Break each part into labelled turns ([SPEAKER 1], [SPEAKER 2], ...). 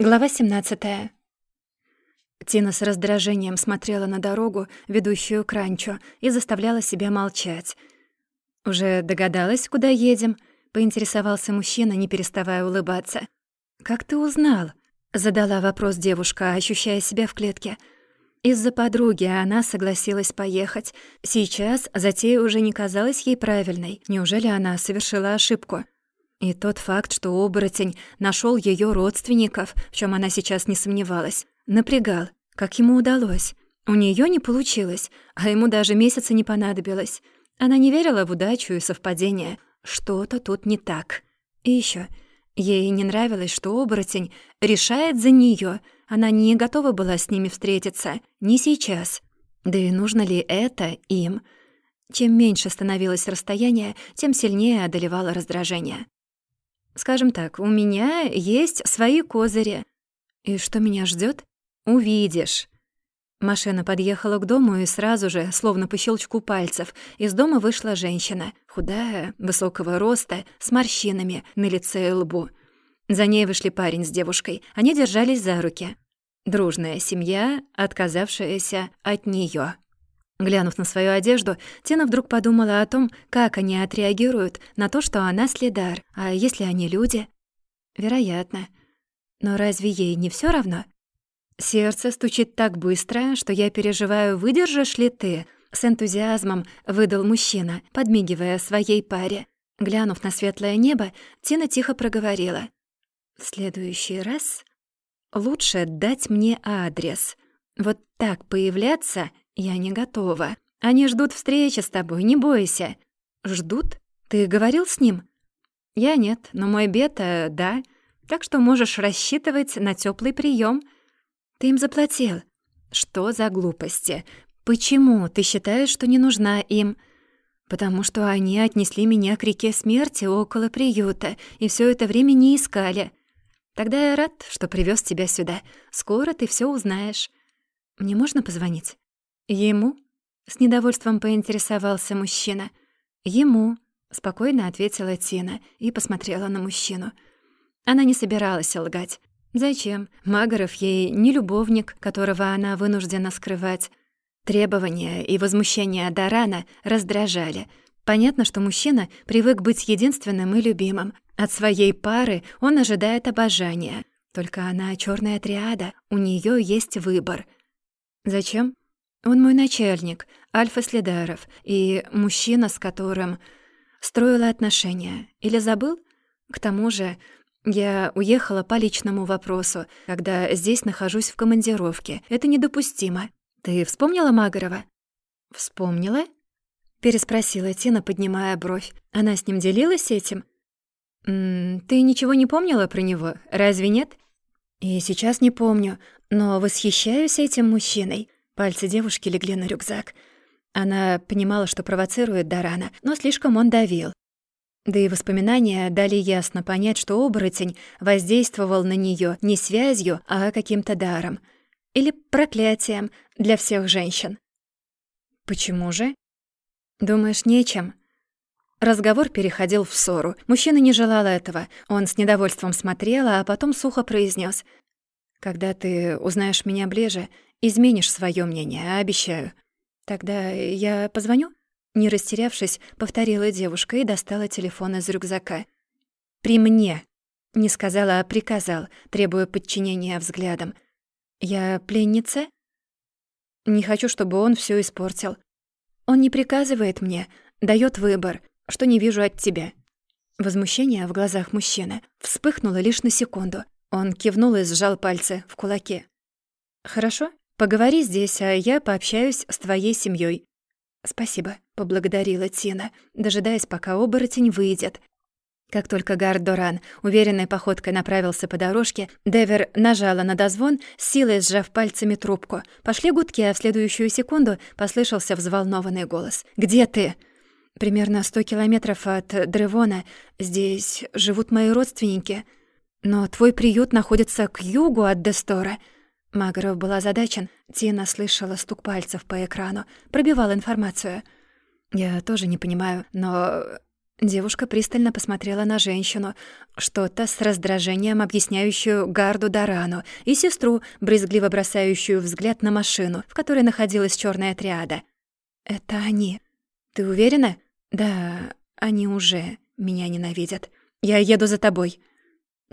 [SPEAKER 1] Глава 17. Тина с раздражением смотрела на дорогу, ведущую к ранчо, и заставляла себя молчать. «Уже догадалась, куда едем?» — поинтересовался мужчина, не переставая улыбаться. «Как ты узнал?» — задала вопрос девушка, ощущая себя в клетке. Из-за подруги она согласилась поехать. Сейчас затея уже не казалась ей правильной. Неужели она совершила ошибку? И тот факт, что оборотень нашел ее родственников, в чем она сейчас не сомневалась, напрягал. Как ему удалось? У нее не получилось, а ему даже месяца не понадобилось. Она не верила в удачу и совпадение. Что-то тут не так. И еще, ей не нравилось, что оборотень решает за нее. Она не готова была с ними встретиться. Не сейчас. Да и нужно ли это им? Чем меньше становилось расстояние, тем сильнее одолевало раздражение. Скажем так, у меня есть свои козыри. И что меня ждет? Увидишь. Машина подъехала к дому, и сразу же, словно по щелчку пальцев, из дома вышла женщина, худая, высокого роста, с морщинами на лице и лбу. За ней вышли парень с девушкой. Они держались за руки. Дружная семья, отказавшаяся от неё. Глянув на свою одежду, Тина вдруг подумала о том, как они отреагируют на то, что она следар. А если они люди? Вероятно. Но разве ей не все равно? Сердце стучит так быстро, что я переживаю, выдержишь ли ты? С энтузиазмом выдал мужчина, подмигивая своей паре. Глянув на светлое небо, Тина тихо проговорила. «В следующий раз лучше дать мне адрес. Вот так появляться «Я не готова. Они ждут встречи с тобой, не бойся». «Ждут? Ты говорил с ним?» «Я нет, но мой бета — да. Так что можешь рассчитывать на теплый прием. Ты им заплатил». «Что за глупости? Почему ты считаешь, что не нужна им?» «Потому что они отнесли меня к реке смерти около приюта и все это время не искали. Тогда я рад, что привез тебя сюда. Скоро ты все узнаешь. Мне можно позвонить?» «Ему?» — с недовольством поинтересовался мужчина. «Ему», — спокойно ответила Тина и посмотрела на мужчину. Она не собиралась лгать. Зачем? Магаров ей не любовник, которого она вынуждена скрывать. Требования и возмущения Дарана раздражали. Понятно, что мужчина привык быть единственным и любимым. От своей пары он ожидает обожания. Только она черная триада, у нее есть выбор. Зачем? Он мой начальник, Альфа Следаров, и мужчина, с которым строила отношения. Или забыл? К тому же я уехала по личному вопросу, когда здесь нахожусь в командировке. Это недопустимо. Ты вспомнила Магарова? Вспомнила? Переспросила Тина, поднимая бровь. Она с ним делилась этим? «М -м, «Ты ничего не помнила про него, разве нет?» «И сейчас не помню, но восхищаюсь этим мужчиной. Пальцы девушки легли на рюкзак. Она понимала, что провоцирует Дарана, но слишком он давил. Да и воспоминания дали ясно понять, что оборотень воздействовал на неё не связью, а каким-то даром. Или проклятием для всех женщин. «Почему же?» «Думаешь, нечем?» Разговор переходил в ссору. Мужчина не желал этого. Он с недовольством смотрел, а потом сухо произнес: «Когда ты узнаешь меня ближе, Изменишь свое мнение, обещаю. Тогда я позвоню?» Не растерявшись, повторила девушка и достала телефон из рюкзака. «При мне!» Не сказала, а приказал, требуя подчинения взглядом. «Я пленница?» «Не хочу, чтобы он все испортил. Он не приказывает мне, дает выбор, что не вижу от тебя». Возмущение в глазах мужчины вспыхнуло лишь на секунду. Он кивнул и сжал пальцы в кулаке. «Хорошо?» Поговори здесь, а я пообщаюсь с твоей семьей. «Спасибо», — поблагодарила Тина, дожидаясь, пока оборотень выйдет. Как только Гардоран уверенной походкой направился по дорожке, Девер нажала на дозвон, силой сжав пальцами трубку. Пошли гудки, а в следующую секунду послышался взволнованный голос. «Где ты?» «Примерно сто километров от Древона. Здесь живут мои родственники. Но твой приют находится к югу от Дестора». Магров был озадачен. Тина слышала стук пальцев по экрану, пробивал информацию. «Я тоже не понимаю, но Девушка пристально посмотрела на женщину, что-то с раздражением объясняющую Гарду Дарану и сестру, брезгливо бросающую взгляд на машину, в которой находилась черная триада. «Это они. Ты уверена?» «Да, они уже меня ненавидят. Я еду за тобой».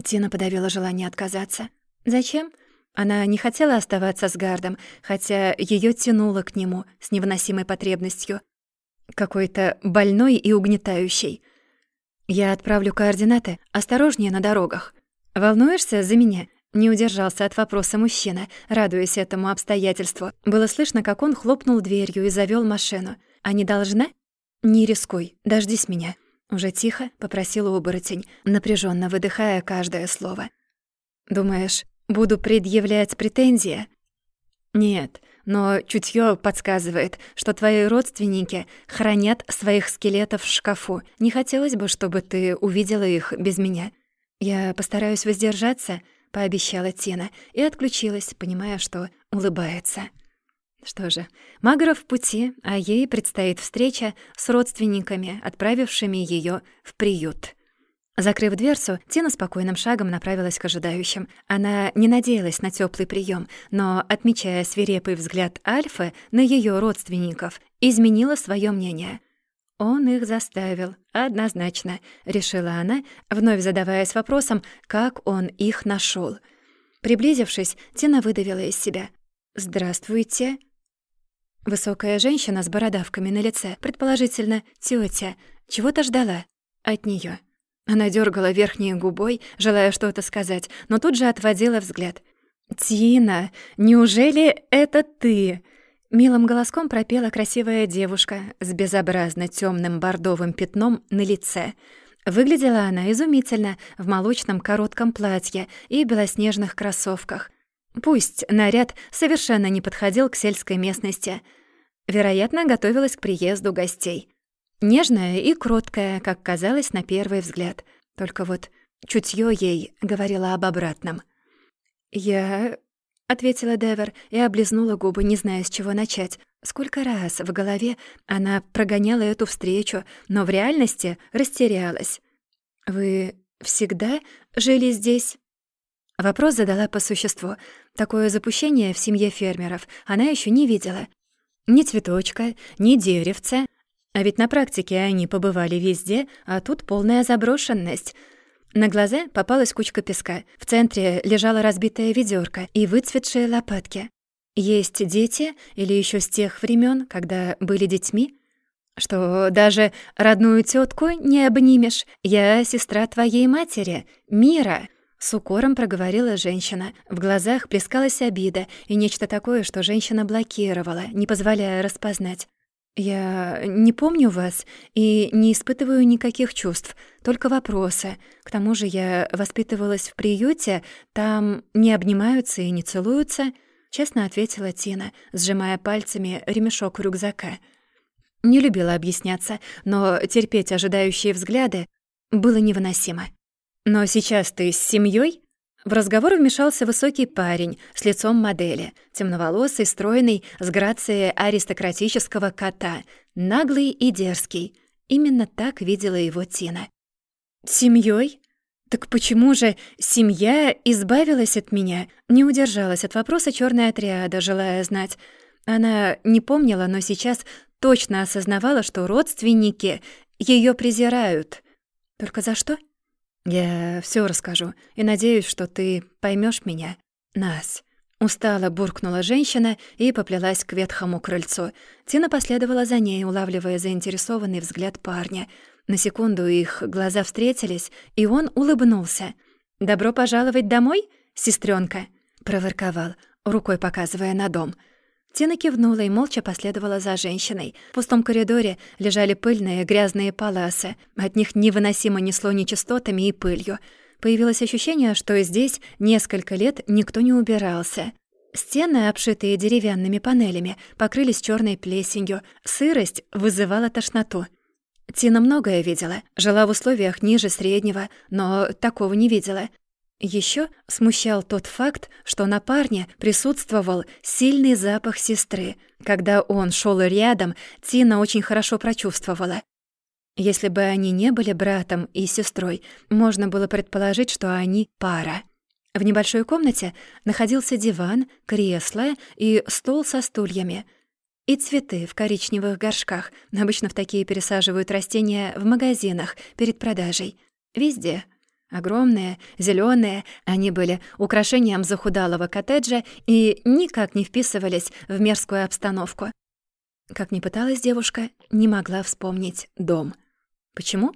[SPEAKER 1] Тина подавила желание отказаться. «Зачем?» Она не хотела оставаться с Гардом, хотя ее тянуло к нему с невыносимой потребностью какой-то больной и угнетающий. Я отправлю координаты, осторожнее на дорогах. Волнуешься за меня? Не удержался от вопроса мужчина, радуясь этому обстоятельству. Было слышно, как он хлопнул дверью и завёл машину. «А не должна?» «Не рискуй, дождись меня». Уже тихо попросила оборотень, напряженно выдыхая каждое слово. «Думаешь, буду предъявлять претензии?» «Нет, но чутье подсказывает, что твои родственники хранят своих скелетов в шкафу. Не хотелось бы, чтобы ты увидела их без меня. Я постараюсь воздержаться, пообещала Тина и отключилась, понимая, что улыбается. Что же, Магра в пути, а ей предстоит встреча с родственниками, отправившими ее в приют. Закрыв дверцу, Тина спокойным шагом направилась к ожидающим. Она не надеялась на теплый прием, но, отмечая свирепый взгляд Альфы на ее родственников, изменила свое мнение. «Он их заставил, однозначно», — решила она, вновь задаваясь вопросом, как он их нашел. Приблизившись, Тина выдавила из себя. «Здравствуйте». Высокая женщина с бородавками на лице, предположительно, тетя, чего-то ждала от нее. Она дергала верхней губой, желая что-то сказать, но тут же отводила взгляд. «Тина, неужели это ты?» Милым голоском пропела красивая девушка с безобразно темным бордовым пятном на лице. Выглядела она изумительно в молочном коротком платье и белоснежных кроссовках. Пусть наряд совершенно не подходил к сельской местности. Вероятно, готовилась к приезду гостей. Нежная и кроткая, как казалось на первый взгляд. Только вот чутье ей говорило об обратном. «Я...» — ответила Девер и облизнула губы, не зная, с чего начать. Сколько раз в голове она прогоняла эту встречу, но в реальности растерялась. «Вы всегда жили здесь?» Вопрос задала по существу. Такое запущение в семье фермеров она еще не видела. Ни цветочка, ни деревца, а ведь на практике они побывали везде, а тут полная заброшенность. На глаза попалась кучка песка. В центре лежала разбитая ведерко и выцветшие лопатки. Есть дети или еще с тех времен, когда были детьми? Что даже родную тетку не обнимешь. Я сестра твоей матери, Мира. С укором проговорила женщина. В глазах плескалась обида и нечто такое, что женщина блокировала, не позволяя распознать. «Я не помню вас и не испытываю никаких чувств, только вопросы. К тому же я воспитывалась в приюте, там не обнимаются и не целуются», — честно ответила Тина, сжимая пальцами ремешок рюкзака. Не любила объясняться, но терпеть ожидающие взгляды было невыносимо. «Но сейчас ты с семьей? В разговор вмешался высокий парень с лицом модели, темноволосый, стройный, с грацией аристократического кота, наглый и дерзкий. Именно так видела его Тина. «Семьёй? Так почему же семья избавилась от меня?» Не удержалась от вопроса черная отряда, желая знать. Она не помнила, но сейчас точно осознавала, что родственники ее презирают. Только за что? «Я все расскажу и надеюсь, что ты поймешь меня, нас». Устало буркнула женщина и поплелась к ветхому крыльцу. Тина последовала за ней, улавливая заинтересованный взгляд парня. На секунду их глаза встретились, и он улыбнулся. «Добро пожаловать домой, сестренка, проворковал, рукой показывая на дом — Тина кивнула и молча последовала за женщиной. В пустом коридоре лежали пыльные грязные паласы. От них невыносимо несло нечистотами и пылью. Появилось ощущение, что здесь несколько лет никто не убирался. Стены, обшитые деревянными панелями, покрылись черной плесенью. Сырость вызывала тошноту. Тина многое видела. Жила в условиях ниже среднего, но такого не видела. Еще смущал тот факт, что на парне присутствовал сильный запах сестры. Когда он шел рядом, Тина очень хорошо прочувствовала. Если бы они не были братом и сестрой, можно было предположить, что они пара. В небольшой комнате находился диван, кресло и стол со стульями. И цветы в коричневых горшках. Обычно в такие пересаживают растения в магазинах перед продажей. Везде. Огромные, зеленые, они были украшением захудалого коттеджа и никак не вписывались в мерзкую обстановку. Как ни пыталась девушка, не могла вспомнить дом. Почему?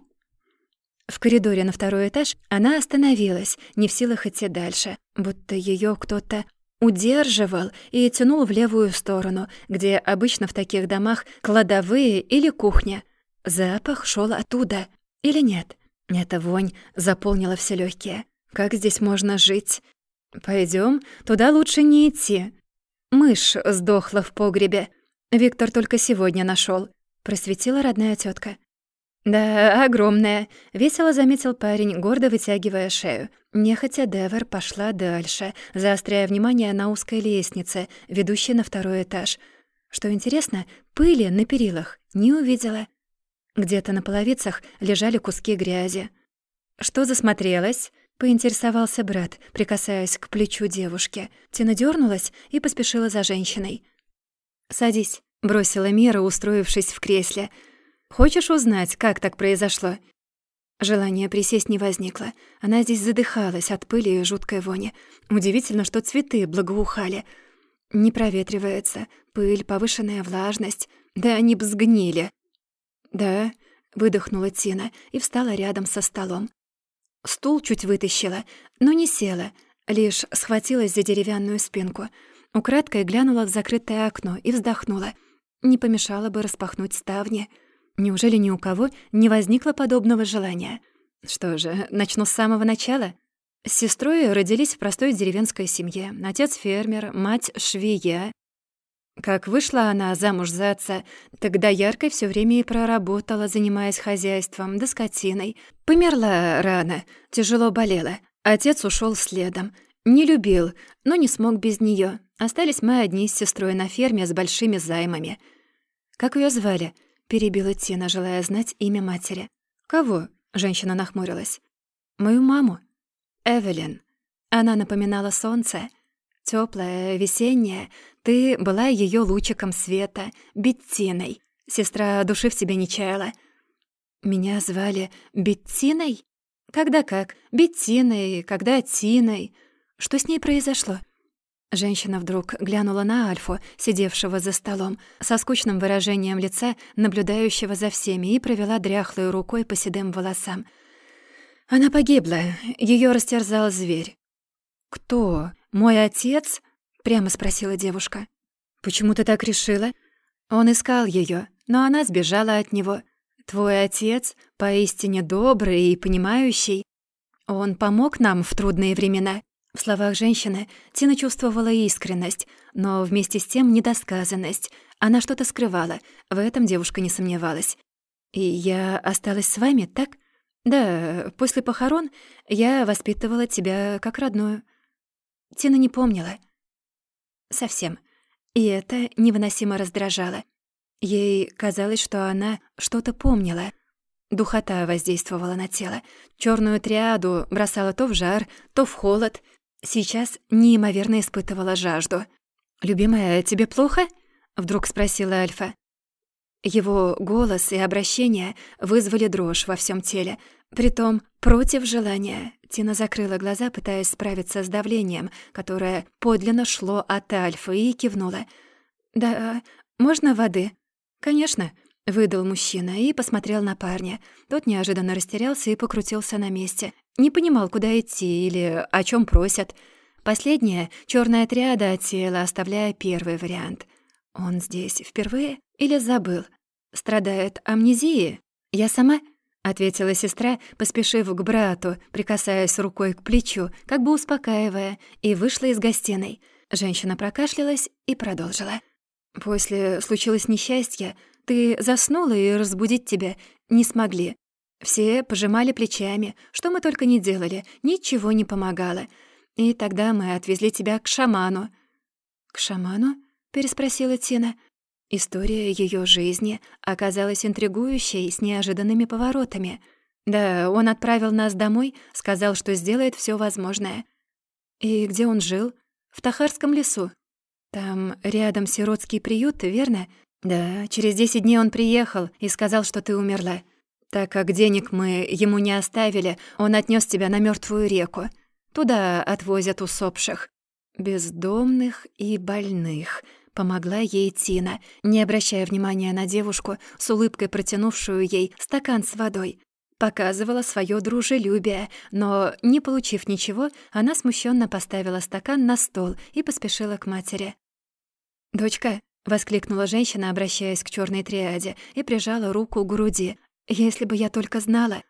[SPEAKER 1] В коридоре на второй этаж она остановилась, не в силах идти дальше, будто ее кто-то удерживал и тянул в левую сторону, где обычно в таких домах кладовые или кухня. Запах шел оттуда. Или нет? Эта вонь заполнила все легкие. Как здесь можно жить? Пойдем, туда лучше не идти. Мышь сдохла в погребе. Виктор только сегодня нашел, просветила родная тетка. «Да, огромная», — весело заметил парень, гордо вытягивая шею. Нехотя Девер пошла дальше, заостряя внимание на узкой лестнице, ведущей на второй этаж. Что интересно, пыли на перилах не увидела. Где-то на половицах лежали куски грязи. «Что засмотрелась?» — поинтересовался брат, прикасаясь к плечу девушки. Тина дернулась и поспешила за женщиной. «Садись», — бросила Мира, устроившись в кресле — Хочешь узнать, как так произошло?» Желание присесть не возникло. Она здесь задыхалась от пыли и жуткой вони. Удивительно, что цветы благоухали. Не проветривается, пыль, повышенная влажность. Да они б сгнили. «Да», — выдохнула Тина и встала рядом со столом. Стул чуть вытащила, но не села, лишь схватилась за деревянную спинку. Украдкой глянула в закрытое окно и вздохнула. Не помешало бы распахнуть ставни — Неужели ни у кого не возникло подобного желания? Что же, начну с самого начала. С сестрой родились в простой деревенской семье. Отец фермер, мать швея. Как вышла она замуж за отца, тогда яркой все время и проработала, занимаясь хозяйством, да скотиной. Померла рано, тяжело болела. Отец ушел следом. Не любил, но не смог без нее. Остались мы одни с сестрой на ферме с большими займами. Как ее звали? перебила Тина, желая знать имя матери. «Кого?» — женщина нахмурилась. «Мою маму. Эвелин. Она напоминала солнце. Теплое, весеннее. Ты была ее лучиком света, Беттиной. Сестра души в тебе не чаяла. Меня звали Беттиной? Когда как? Беттиной, когда Тиной. Что с ней произошло?» Женщина вдруг глянула на Альфу, сидевшего за столом, со скучным выражением лица, наблюдающего за всеми, и провела дряхлой рукой по седым волосам. Она погибла, ее растерзал зверь. «Кто? Мой отец?» — прямо спросила девушка. «Почему ты так решила?» Он искал ее, но она сбежала от него. «Твой отец поистине добрый и понимающий. Он помог нам в трудные времена». В словах женщины Тина чувствовала искренность, но вместе с тем недосказанность. Она что-то скрывала, в этом девушка не сомневалась. «И я осталась с вами, так?» «Да, после похорон я воспитывала тебя как родную». Тина не помнила. Совсем. И это невыносимо раздражало. Ей казалось, что она что-то помнила. Духота воздействовала на тело. Черную триаду бросала то в жар, то в холод, Сейчас неимоверно испытывала жажду. «Любимая, тебе плохо?» — вдруг спросила Альфа. Его голос и обращение вызвали дрожь во всем теле, притом против желания. Тина закрыла глаза, пытаясь справиться с давлением, которое подлинно шло от Альфы, и кивнула. «Да, можно воды?» «Конечно», — выдал мужчина и посмотрел на парня. Тот неожиданно растерялся и покрутился на месте. Не понимал, куда идти или о чем просят. Последняя черная триада отсеяла, оставляя первый вариант. Он здесь впервые или забыл? Страдает амнезией? Я сама? Ответила сестра, поспешив к брату, прикасаясь рукой к плечу, как бы успокаивая, и вышла из гостиной. Женщина прокашлялась и продолжила. «После случилось несчастье. Ты заснула, и разбудить тебя не смогли. Все пожимали плечами, что мы только не делали, ничего не помогало. И тогда мы отвезли тебя к шаману». «К шаману?» — переспросила Тина. История ее жизни оказалась интригующей с неожиданными поворотами. Да, он отправил нас домой, сказал, что сделает все возможное. И где он жил? В Тахарском лесу. Там рядом сиротский приют, верно? Да, через десять дней он приехал и сказал, что ты умерла. Так как денег мы ему не оставили, он отнес тебя на мертвую реку. Туда отвозят усопших. Бездомных и больных — Помогла ей Тина, не обращая внимания на девушку, с улыбкой протянувшую ей стакан с водой. Показывала свое дружелюбие, но, не получив ничего, она смущенно поставила стакан на стол и поспешила к матери. «Дочка», — воскликнула женщина, обращаясь к черной триаде, и прижала руку к груди. «Если бы я только знала...»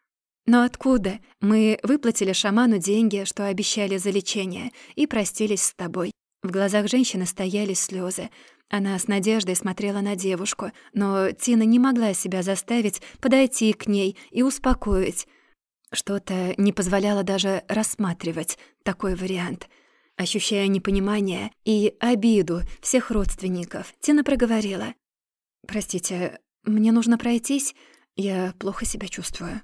[SPEAKER 1] «Но откуда? Мы выплатили шаману деньги, что обещали за лечение, и простились с тобой. В глазах женщины стояли слезы. Она с надеждой смотрела на девушку, но Тина не могла себя заставить подойти к ней и успокоить. Что-то не позволяло даже рассматривать такой вариант. Ощущая непонимание и обиду всех родственников, Тина проговорила. «Простите, мне нужно пройтись, я плохо себя чувствую».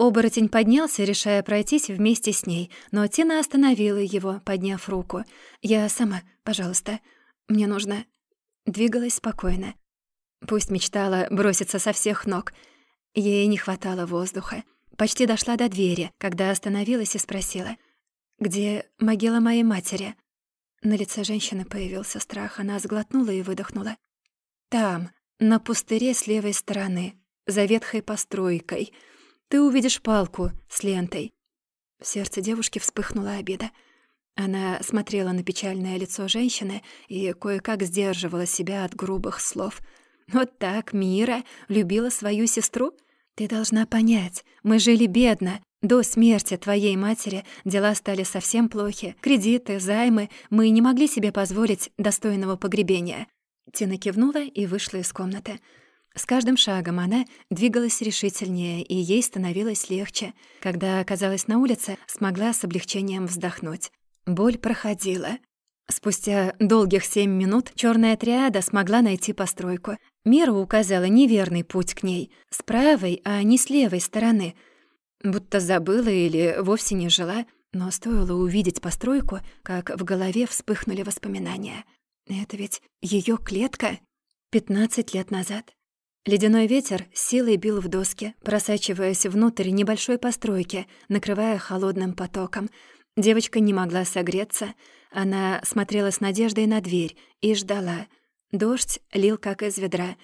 [SPEAKER 1] Оборотень поднялся, решая пройтись вместе с ней, но Тина остановила его, подняв руку. «Я сама, пожалуйста. Мне нужно...» Двигалась спокойно. Пусть мечтала броситься со всех ног. Ей не хватало воздуха. Почти дошла до двери, когда остановилась и спросила. «Где могила моей матери?» На лице женщины появился страх. Она сглотнула и выдохнула. «Там, на пустыре с левой стороны, за ветхой постройкой», ты увидишь палку с лентой». В сердце девушки вспыхнула обида. Она смотрела на печальное лицо женщины и кое-как сдерживала себя от грубых слов. «Вот так Мира любила свою сестру? Ты должна понять, мы жили бедно. До смерти твоей матери дела стали совсем плохи. Кредиты, займы, мы не могли себе позволить достойного погребения». Тина кивнула и вышла из комнаты. С каждым шагом она двигалась решительнее, и ей становилось легче. Когда оказалась на улице, смогла с облегчением вздохнуть. Боль проходила. Спустя долгих семь минут черная триада смогла найти постройку. Мира указала неверный путь к ней, с правой, а не с левой стороны. Будто забыла или вовсе не жила, но стоило увидеть постройку, как в голове вспыхнули воспоминания. Это ведь ее клетка? Пятнадцать лет назад. Ледяной ветер силой бил в доски, просачиваясь внутрь небольшой постройки, накрывая холодным потоком. Девочка не могла согреться. Она смотрела с надеждой на дверь и ждала. Дождь лил как из ведра.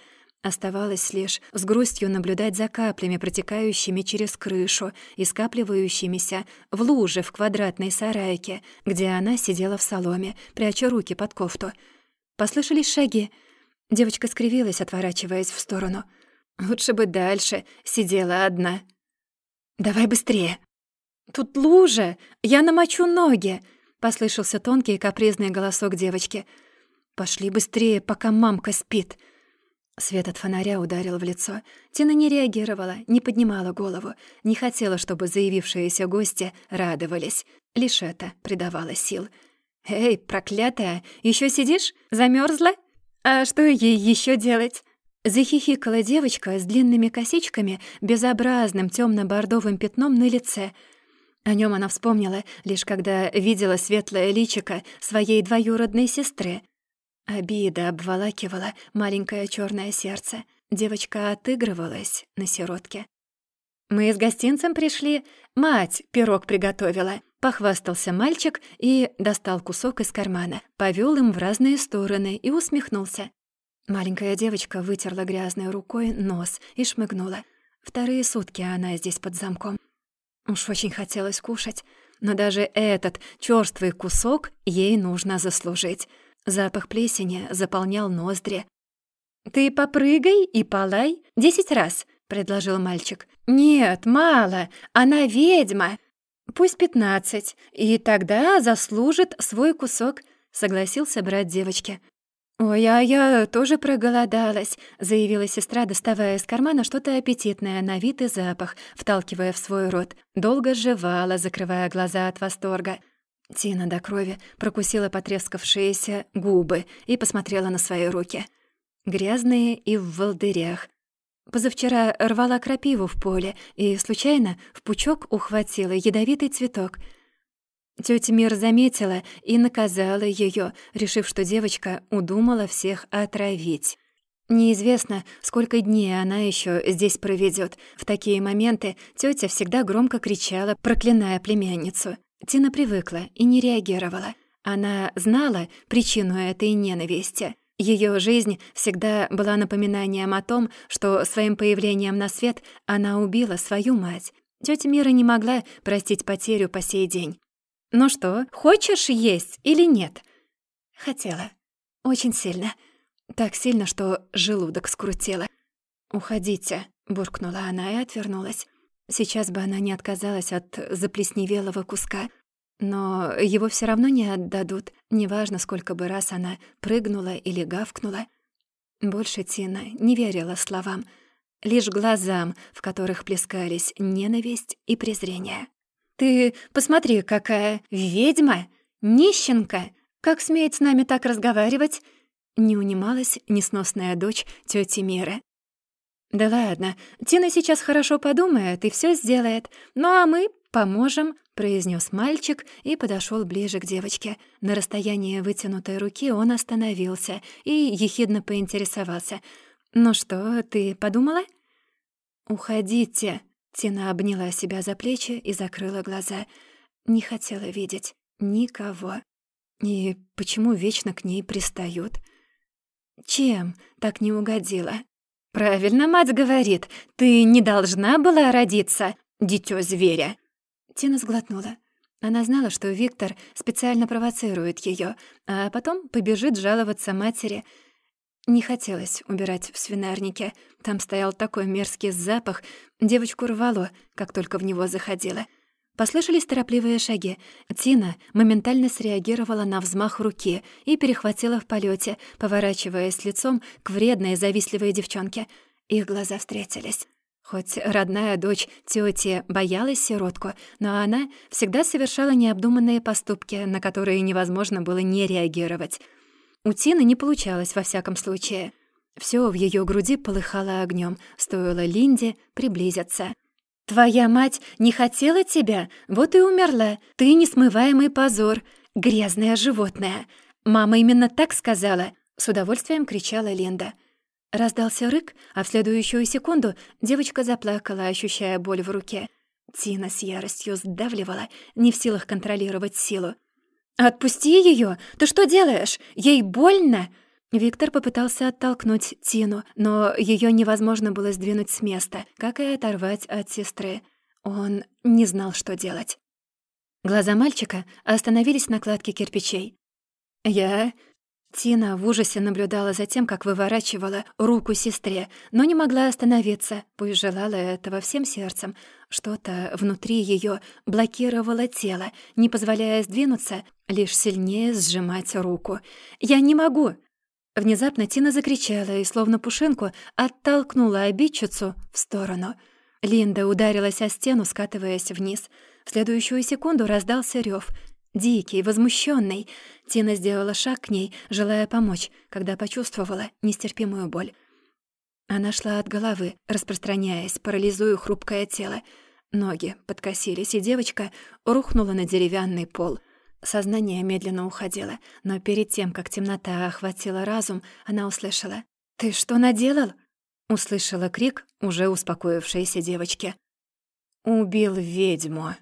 [SPEAKER 1] Оставалось лишь с грустью наблюдать за каплями, протекающими через крышу и скапливающимися в луже в квадратной сарайке, где она сидела в соломе, пряча руки под кофту. Послышались шаги — Девочка скривилась, отворачиваясь в сторону. Лучше бы дальше сидела одна. «Давай быстрее!» «Тут лужа! Я намочу ноги!» — послышался тонкий капризный голосок девочки. «Пошли быстрее, пока мамка спит!» Свет от фонаря ударил в лицо. Тина не реагировала, не поднимала голову, не хотела, чтобы заявившиеся гости радовались. Лишь это придавало сил. «Эй, проклятая, еще сидишь? Замерзла? А что ей еще делать? Захихикала девочка с длинными косичками, безобразным темно бордовым пятном на лице. О нем она вспомнила, лишь когда видела светлое личико своей двоюродной сестры. Обида обволакивала маленькое черное сердце. Девочка отыгрывалась на сиротке. «Мы с гостинцем пришли. Мать пирог приготовила. Похвастался мальчик и достал кусок из кармана, повел им в разные стороны и усмехнулся. Маленькая девочка вытерла грязной рукой нос и шмыгнула. Вторые сутки она здесь под замком. Уж очень хотелось кушать, но даже этот чёрствый кусок ей нужно заслужить. Запах плесени заполнял ноздри. «Ты попрыгай и полай десять раз», — предложил мальчик. «Нет, мало, она ведьма», «Пусть пятнадцать, и тогда заслужит свой кусок», — согласился брат девочки. «Ой, а я тоже проголодалась», — заявила сестра, доставая из кармана что-то аппетитное на вид и запах, вталкивая в свой рот. Долго жевала, закрывая глаза от восторга. Тина до крови прокусила потрескавшиеся губы и посмотрела на свои руки. грязные и в волдырях. Позавчера рвала крапиву в поле и случайно в пучок ухватила ядовитый цветок. Тётя Мир заметила и наказала её, решив, что девочка удумала всех отравить. Неизвестно, сколько дней она ещё здесь проведёт. В такие моменты тётя всегда громко кричала, проклиная племянницу. Тина привыкла и не реагировала. Она знала причину этой ненависти. Её жизнь всегда была напоминанием о том, что своим появлением на свет она убила свою мать. Тётя Мира не могла простить потерю по сей день. «Ну что, хочешь есть или нет?» «Хотела. Очень сильно. Так сильно, что желудок скрутило. «Уходите», — буркнула она и отвернулась. Сейчас бы она не отказалась от заплесневелого куска, но его все равно не отдадут, неважно, сколько бы раз она прыгнула или гавкнула. Больше Тина не верила словам, лишь глазам, в которых плескались ненависть и презрение. «Ты посмотри, какая ведьма! Нищенка! Как смеет с нами так разговаривать?» Не унималась несносная дочь тёти Миры. «Да ладно, Тина сейчас хорошо подумает и всё сделает. Ну а мы поможем», — произнёс мальчик и подошёл ближе к девочке. На расстоянии вытянутой руки он остановился и ехидно поинтересовался. «Ну что, ты подумала?» «Уходите», Тина обняла себя за плечи и закрыла глаза. Не хотела видеть никого. И почему вечно к ней пристают? Чем так не угодила? «Правильно мать говорит, ты не должна была родиться, дитё зверя!» Тина сглотнула. Она знала, что Виктор специально провоцирует её, а потом побежит жаловаться матери — не хотелось убирать в свинарнике. Там стоял такой мерзкий запах. Девочку рвало, как только в него заходила. Послышались торопливые шаги. Тина моментально среагировала на взмах руки и перехватила в полете, поворачиваясь лицом к вредной завистливой девчонке. Их глаза встретились. Хоть родная дочь тети боялась сиротку, но она всегда совершала необдуманные поступки, на которые невозможно было не реагировать. У Тины не получалось во всяком случае. Всё в её груди полыхало огнём, стоило Линде приблизиться. «Твоя мать не хотела тебя, вот и умерла. Ты несмываемый позор, грязное животное. Мама именно так сказала», — с удовольствием кричала Линда. Раздался рык, а в следующую секунду девочка заплакала, ощущая боль в руке. Тина с яростью сдавливала, не в силах контролировать силу. «Отпусти ее! Ты что делаешь? Ей больно!» Виктор попытался оттолкнуть Тину, но ее невозможно было сдвинуть с места, как и оторвать от сестры. Он не знал, что делать. Глаза мальчика остановились на кладке кирпичей. «Я Тина в ужасе наблюдала за тем, как выворачивала руку сестре, но не могла остановиться, пусть желала этого всем сердцем. Что-то внутри ее блокировало тело, не позволяя сдвинуться, лишь сильнее сжимать руку. «Я не могу!» Внезапно Тина закричала и, словно пушинку, оттолкнула обидчицу в сторону. Линда ударилась о стену, скатываясь вниз. В следующую секунду раздался рев — дикий, возмущенный. Тина сделала шаг к ней, желая помочь, когда почувствовала нестерпимую боль. Она шла от головы, распространяясь, парализуя хрупкое тело. Ноги подкосились, и девочка рухнула на деревянный пол. Сознание медленно уходило, но перед тем, как темнота охватила разум, она услышала «Ты что наделал?» Услышала крик уже успокоившейся девочки. «Убил ведьму!»